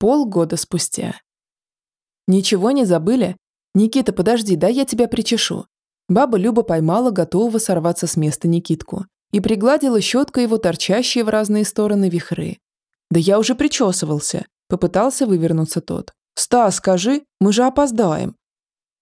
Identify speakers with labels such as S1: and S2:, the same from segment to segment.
S1: Полгода спустя. «Ничего не забыли? Никита, подожди, да я тебя причешу». Баба Люба поймала готового сорваться с места Никитку и пригладила щеткой его торчащие в разные стороны вихры. «Да я уже причесывался», – попытался вывернуться тот. «Стас, скажи, мы же опоздаем».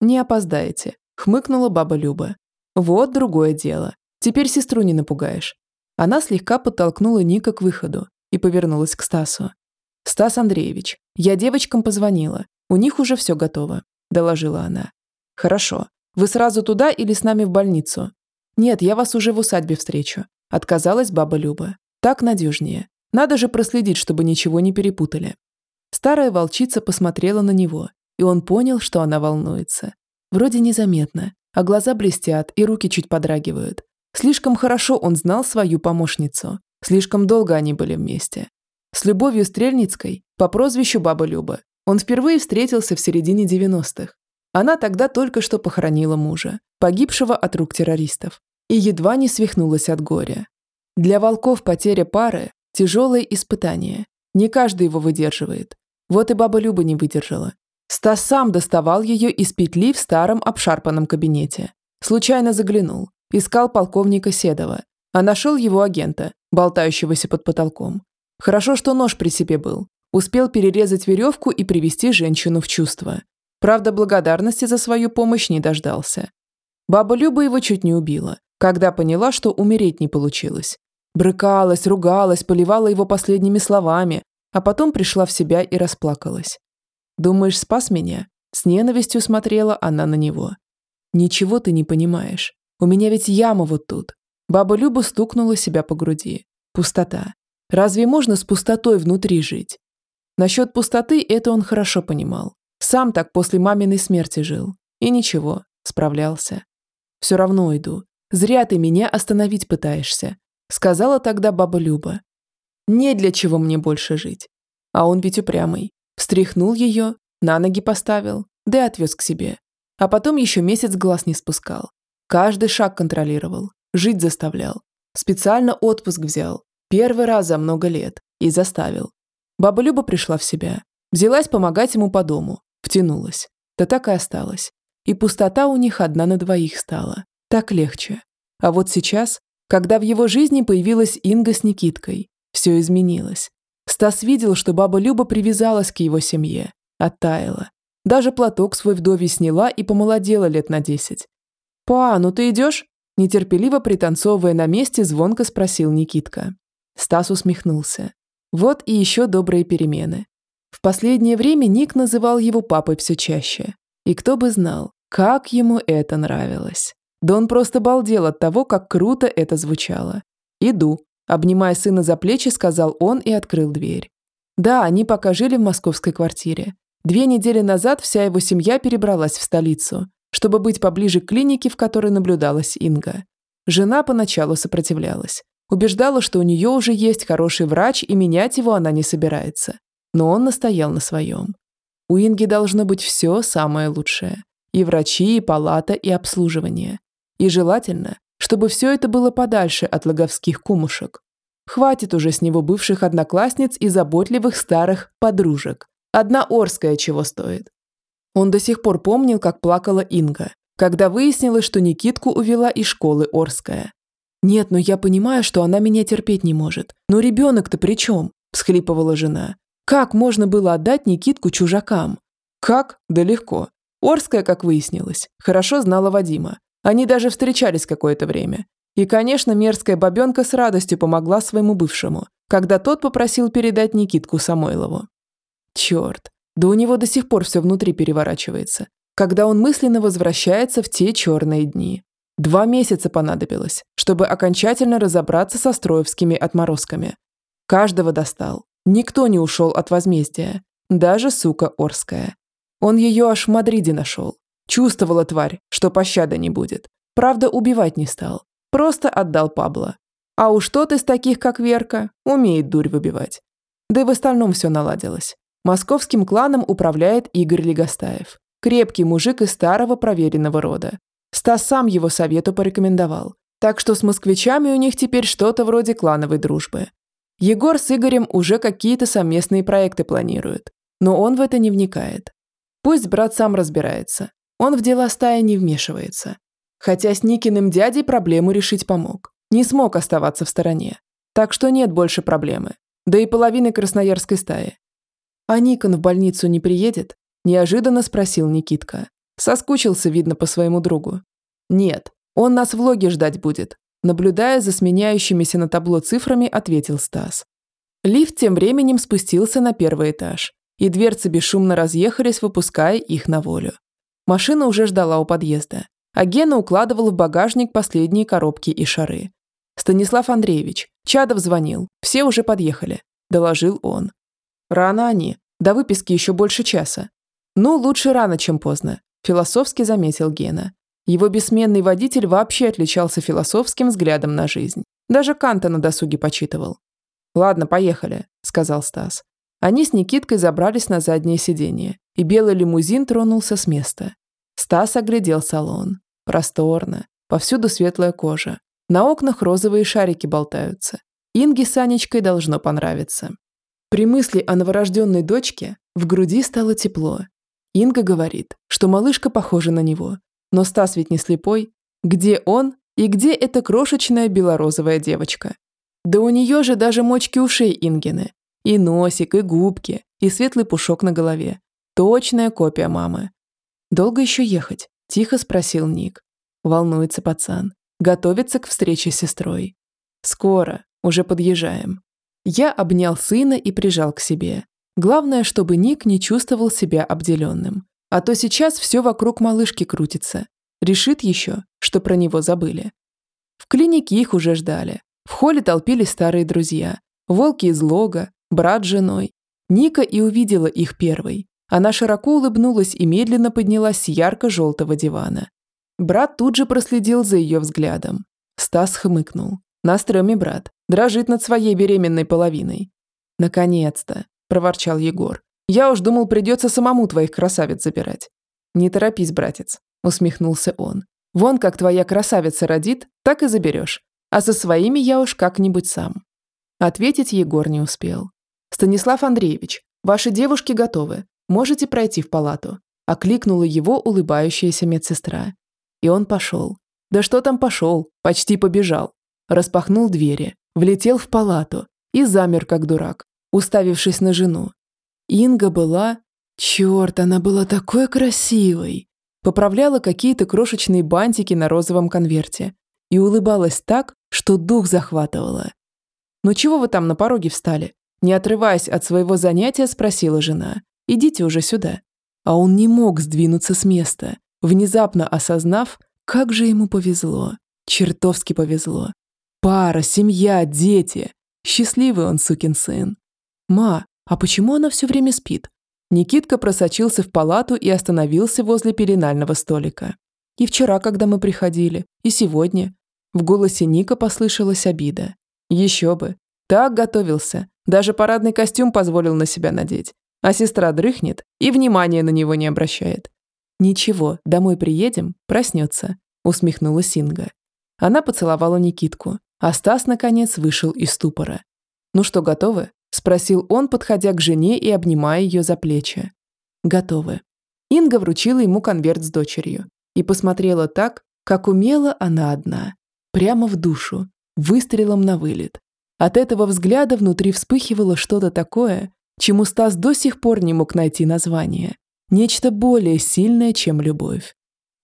S1: «Не опоздаете», – хмыкнула баба Люба. «Вот другое дело. Теперь сестру не напугаешь». Она слегка подтолкнула Ника к выходу и повернулась к Стасу. «Стас Андреевич, я девочкам позвонила. У них уже все готово», – доложила она. «Хорошо. Вы сразу туда или с нами в больницу?» «Нет, я вас уже в усадьбе встречу», – отказалась баба Люба. «Так надежнее. Надо же проследить, чтобы ничего не перепутали». Старая волчица посмотрела на него, и он понял, что она волнуется. Вроде незаметно, а глаза блестят и руки чуть подрагивают. Слишком хорошо он знал свою помощницу. Слишком долго они были вместе. Любовью Стрельницкой, по прозвищу Баба Люба, он впервые встретился в середине 90-х. Она тогда только что похоронила мужа, погибшего от рук террористов, и едва не свихнулась от горя. Для волков потеря пары – тяжелое испытание. Не каждый его выдерживает. Вот и баба Люба не выдержала. Стас сам доставал ее из петли в старом обшарпанном кабинете. Случайно заглянул. Искал полковника Седова, а нашел его агента, болтающегося под потолком. Хорошо, что нож при себе был. Успел перерезать веревку и привести женщину в чувство. Правда, благодарности за свою помощь не дождался. Баба Люба его чуть не убила, когда поняла, что умереть не получилось. Брыкалась, ругалась, поливала его последними словами, а потом пришла в себя и расплакалась. «Думаешь, спас меня?» С ненавистью смотрела она на него. «Ничего ты не понимаешь. У меня ведь яма вот тут». Баба Люба стукнула себя по груди. Пустота. Разве можно с пустотой внутри жить? Насчет пустоты это он хорошо понимал. Сам так после маминой смерти жил. И ничего, справлялся. Все равно иду. Зря ты меня остановить пытаешься. Сказала тогда баба Люба. Не для чего мне больше жить. А он ведь упрямый. Встряхнул ее, на ноги поставил, да и отвез к себе. А потом еще месяц глаз не спускал. Каждый шаг контролировал, жить заставлял. Специально отпуск взял, Первый раз за много лет. И заставил. Баба Люба пришла в себя. Взялась помогать ему по дому. Втянулась. Да так и осталась. И пустота у них одна на двоих стала. Так легче. А вот сейчас, когда в его жизни появилась Инга с Никиткой, все изменилось. Стас видел, что баба Люба привязалась к его семье. Оттаяла. Даже платок свой вдове сняла и помолодела лет на десять. «Па, ну ты идешь?» Нетерпеливо пританцовывая на месте, звонко спросил Никитка. Стас усмехнулся. Вот и еще добрые перемены. В последнее время Ник называл его папой все чаще. И кто бы знал, как ему это нравилось. Да он просто балдел от того, как круто это звучало. «Иду», – обнимая сына за плечи, сказал он и открыл дверь. Да, они пока жили в московской квартире. Две недели назад вся его семья перебралась в столицу, чтобы быть поближе к клинике, в которой наблюдалась Инга. Жена поначалу сопротивлялась, Убеждала, что у нее уже есть хороший врач и менять его она не собирается. Но он настоял на своем. У Инги должно быть все самое лучшее. И врачи, и палата, и обслуживание. И желательно, чтобы все это было подальше от логовских кумушек. Хватит уже с него бывших одноклассниц и заботливых старых подружек. Одна Орская чего стоит. Он до сих пор помнил, как плакала Инга, когда выяснилось, что Никитку увела из школы Орская. «Нет, но я понимаю, что она меня терпеть не может. Но ребенок-то при чем?» – всхлипывала жена. «Как можно было отдать Никитку чужакам?» «Как? Да легко. Орская, как выяснилось, хорошо знала Вадима. Они даже встречались какое-то время. И, конечно, мерзкая бабенка с радостью помогла своему бывшему, когда тот попросил передать Никитку Самойлову. Черт, да у него до сих пор все внутри переворачивается, когда он мысленно возвращается в те черные дни. Два месяца понадобилось, чтобы окончательно разобраться со строевскими отморозками. Каждого достал. Никто не ушел от возмездия. Даже сука Орская. Он ее аж в Мадриде нашел. Чувствовала тварь, что пощады не будет. Правда, убивать не стал. Просто отдал Пабло. А уж тот из таких, как Верка, умеет дурь выбивать. Да и в остальном все наладилось. Московским кланом управляет Игорь Легостаев. Крепкий мужик из старого проверенного рода, Стас сам его совету порекомендовал. Так что с москвичами у них теперь что-то вроде клановой дружбы. Егор с Игорем уже какие-то совместные проекты планируют. Но он в это не вникает. Пусть брат сам разбирается. Он в дела стаи не вмешивается. Хотя с Никиным дядей проблему решить помог. Не смог оставаться в стороне. Так что нет больше проблемы. Да и половины красноярской стаи. А Никон в больницу не приедет? Неожиданно спросил Никитка. Соскучился, видно, по своему другу. Нет, он нас в логе ждать будет. Наблюдая за сменяющимися на табло цифрами, ответил Стас. Лифт тем временем спустился на первый этаж, и дверцы бесшумно разъехались, выпуская их на волю. Машина уже ждала у подъезда, а Гена укладывал в багажник последние коробки и шары. «Станислав Андреевич, Чадов звонил, все уже подъехали», – доложил он. «Рано они, до выписки еще больше часа». «Ну, лучше рано, чем поздно», – философски заметил Гена. Его бессменный водитель вообще отличался философским взглядом на жизнь. Даже Канта на досуге почитывал. «Ладно, поехали», – сказал Стас. Они с Никиткой забрались на заднее сиденье, и белый лимузин тронулся с места. Стас оглядел салон. Просторно, повсюду светлая кожа. На окнах розовые шарики болтаются. Инге с Анечкой должно понравиться. При мысли о новорожденной дочке в груди стало тепло. Инга говорит, что малышка похожа на него. Но Стас ведь не слепой. Где он и где эта крошечная белорозовая девочка? Да у нее же даже мочки ушей Ингины. И носик, и губки, и светлый пушок на голове. Точная копия мамы. Долго еще ехать? Тихо спросил Ник. Волнуется пацан. Готовится к встрече с сестрой. Скоро, уже подъезжаем. Я обнял сына и прижал к себе. Главное, чтобы Ник не чувствовал себя обделенным. А то сейчас все вокруг малышки крутится. Решит еще, что про него забыли. В клинике их уже ждали. В холле толпились старые друзья. Волки из лога, брат с женой. Ника и увидела их первой. Она широко улыбнулась и медленно поднялась с ярко-желтого дивана. Брат тут же проследил за ее взглядом. Стас хмыкнул. На стреме брат. Дрожит над своей беременной половиной. «Наконец-то!» – проворчал Егор. «Я уж думал, придется самому твоих красавиц забирать». «Не торопись, братец», – усмехнулся он. «Вон как твоя красавица родит, так и заберешь. А со своими я уж как-нибудь сам». Ответить Егор не успел. «Станислав Андреевич, ваши девушки готовы. Можете пройти в палату», – окликнула его улыбающаяся медсестра. И он пошел. Да что там пошел, почти побежал. Распахнул двери, влетел в палату и замер как дурак, уставившись на жену. Инга была... Черт, она была такой красивой! Поправляла какие-то крошечные бантики на розовом конверте и улыбалась так, что дух захватывала. «Ну чего вы там на пороге встали?» Не отрываясь от своего занятия, спросила жена. Идите уже сюда». А он не мог сдвинуться с места, внезапно осознав, как же ему повезло. Чертовски повезло. Пара, семья, дети. Счастливый он, сукин сын. «Ма, а почему она все время спит?» Никитка просочился в палату и остановился возле пеленального столика. «И вчера, когда мы приходили, и сегодня». В голосе Ника послышалась обида. «Еще бы. Так готовился. Даже парадный костюм позволил на себя надеть а сестра дрыхнет и внимания на него не обращает. «Ничего, домой приедем, проснется», — усмехнулась Синга. Она поцеловала Никитку, а Стас, наконец, вышел из ступора. «Ну что, готовы?» — спросил он, подходя к жене и обнимая ее за плечи. «Готовы». Инга вручила ему конверт с дочерью и посмотрела так, как умела она одна, прямо в душу, выстрелом на вылет. От этого взгляда внутри вспыхивало что-то такое, чему Стас до сих пор не мог найти название. Нечто более сильное, чем любовь.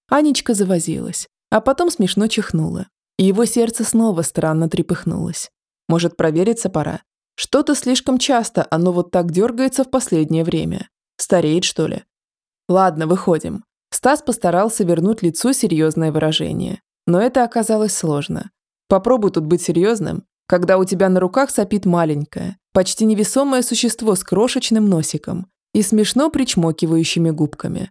S1: Анечка завозилась, а потом смешно чихнула. И его сердце снова странно трепыхнулось. Может, провериться пора? Что-то слишком часто оно вот так дергается в последнее время. Стареет, что ли? Ладно, выходим. Стас постарался вернуть лицу серьезное выражение. Но это оказалось сложно. Попробуй тут быть серьезным, когда у тебя на руках сопит маленькое, почти невесомое существо с крошечным носиком и смешно причмокивающими губками.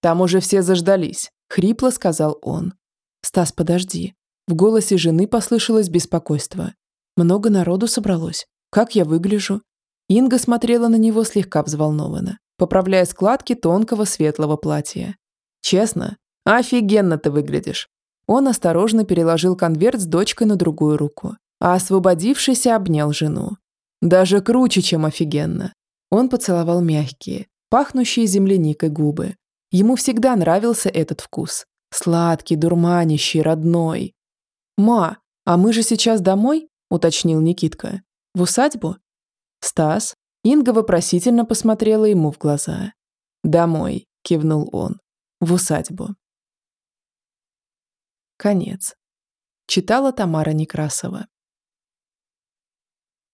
S1: «Там уже все заждались», — хрипло сказал он. «Стас, подожди». В голосе жены послышалось беспокойство. «Много народу собралось. Как я выгляжу?» Инга смотрела на него слегка взволнованно, поправляя складки тонкого светлого платья. «Честно? Офигенно ты выглядишь». Он осторожно переложил конверт с дочкой на другую руку, а освободившийся обнял жену. Даже круче, чем офигенно. Он поцеловал мягкие, пахнущие земляникой губы. Ему всегда нравился этот вкус. Сладкий, дурманящий, родной. «Ма, а мы же сейчас домой?» – уточнил Никитка. «В усадьбу?» «Стас?» Инга вопросительно посмотрела ему в глаза. «Домой», – кивнул он. «В усадьбу». Конец. Читала Тамара Некрасова.